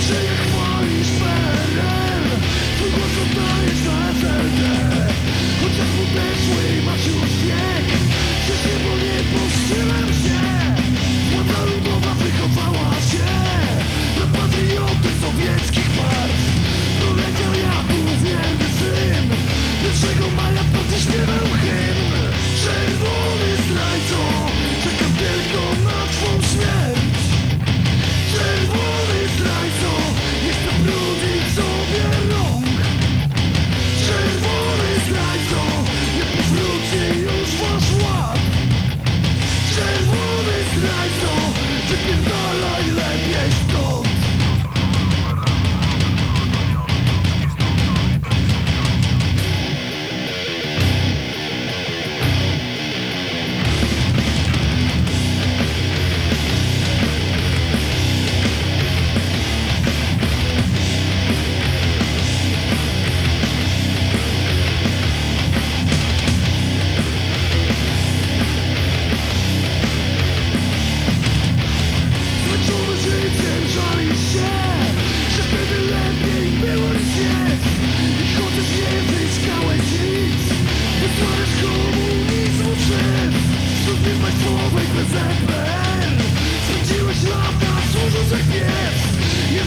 music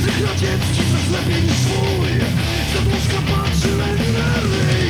Każdy krodziec ci lepiej niż swój Zabłuska patrzy, leni,